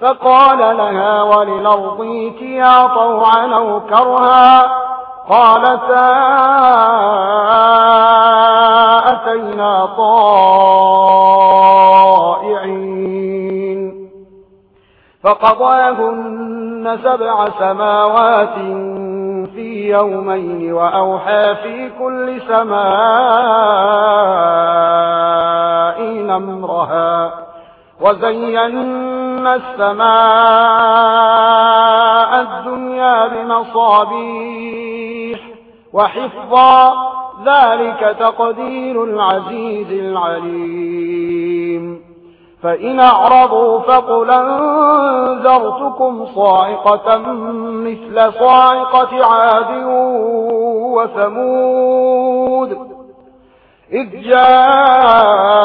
فقال لها ولنرضيك يا طوعا أو كرها قالتا أتينا طائعين فقضاهن سبع سماوات في يومين وأوحى في كل سماء نمرها وزينا السماء الدنيا بمصابيح وحفظا ذلك تقدير العزيز العليم فإن أعرضوا فقل أنذرتكم صائقة مثل صائقة عاد وثمود إذ جاءوا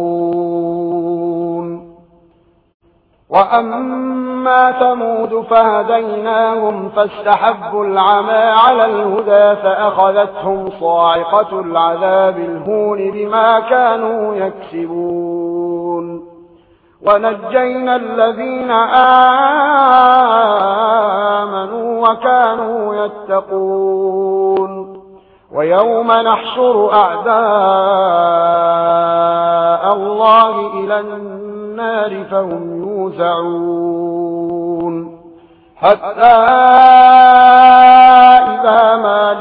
وأما ثمود فهديناهم فاستحبوا العمى على الهدى فأخذتهم صاعقة العذاب الهون بما كانوا يكسبون ونجينا الذين آمنوا وكانوا يتقون ويوم نحشر أعداء الله إلى النار فهم يوم توزعون حتى إذا ما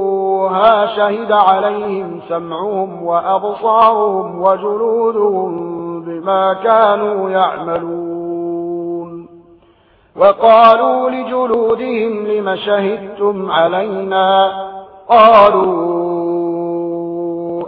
جاءوها شهد عليهم سمعهم وأبصارهم وجلودهم بما كانوا يعملون. وقالوا لجلودهم لما شهدتم علينا؟ قالوا